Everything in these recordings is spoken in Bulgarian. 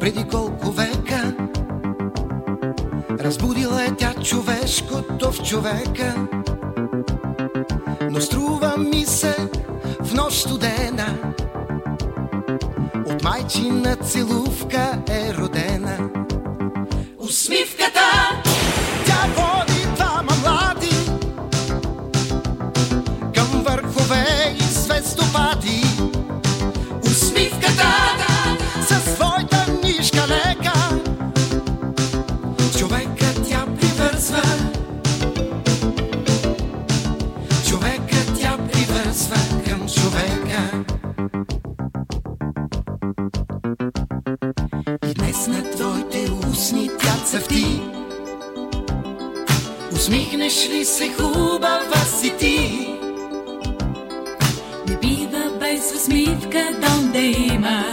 преди колко века. Разбудила е тя човешкото в човека. Но струва ми се в нощ студена От майчина целувка е родена тя цъфти Усмихнеш ли се хубава си ти? Не бива без усмивка дом да има.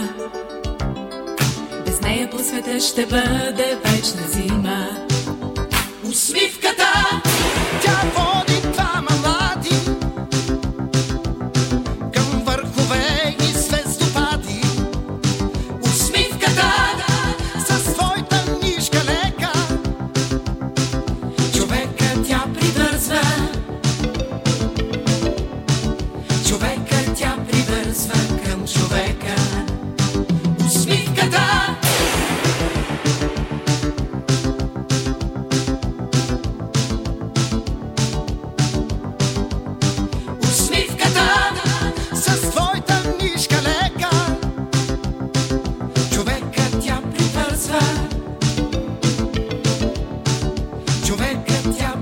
Без нея по света ще бъде вечна зима. Тя привързва Човека тя